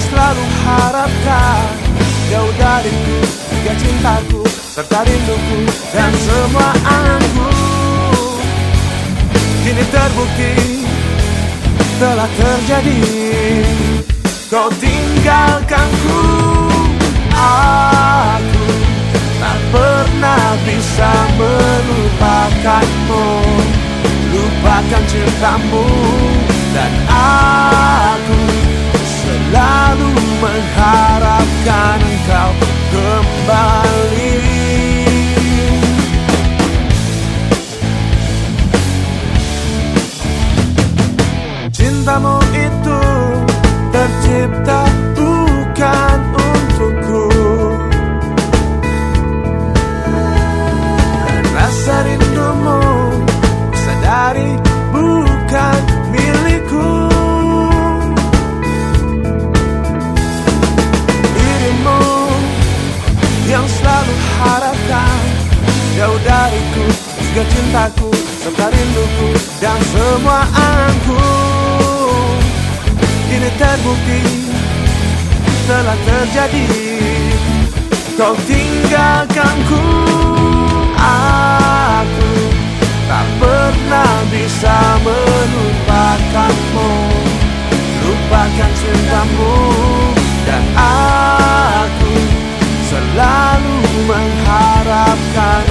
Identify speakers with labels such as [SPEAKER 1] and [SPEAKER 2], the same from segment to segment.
[SPEAKER 1] selalu harapkan Jauh dariku Tiga cintaku Serta rinduku Dan semua anganku Kini terbukti Telah terjadi. Kau tinggalkanku. Aku tak pernah bisa melupakanmu. Lupakan cintamu Dan aku tercipta bukan untukku. Rasa rindumu sadari bukan milikku. Dirimu yang selalu harapkan Jauh dariku juga cintaku serta rinduku dan semua anganku Terbukti telah terjadi. Kau tinggalkanku Aku tak pernah bisa melupakanmu. Lupakan cintamu. Dan aku selalu mengharapkan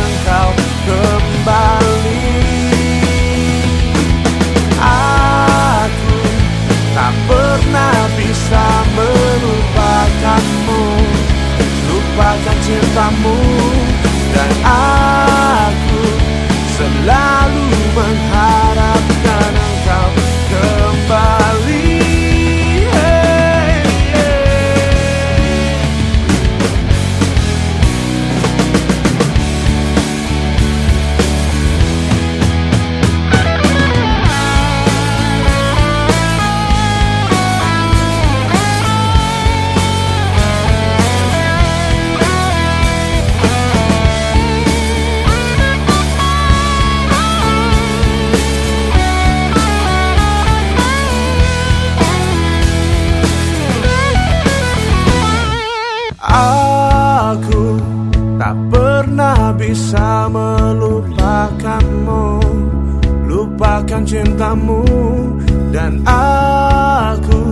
[SPEAKER 1] Aku tak pernah bisa melupakanmu. Lupakan cintamu Dan aku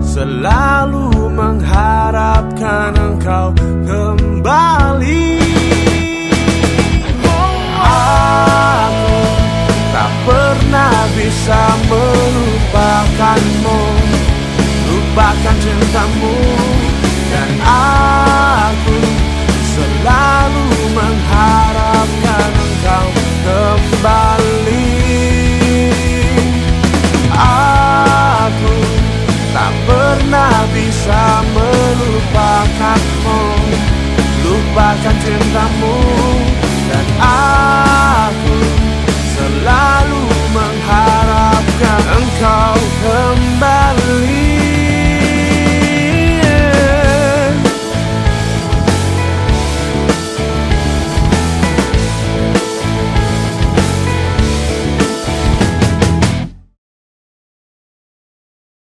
[SPEAKER 1] selalu mengharapkan engkau kembali. Aku tak pernah bisa melupakanmu. Lupakan cintamu dan aku selalu mengharapkan engkau kembali. Aku tak pernah bisa melupakanmu. Lupakan cintamu dan aku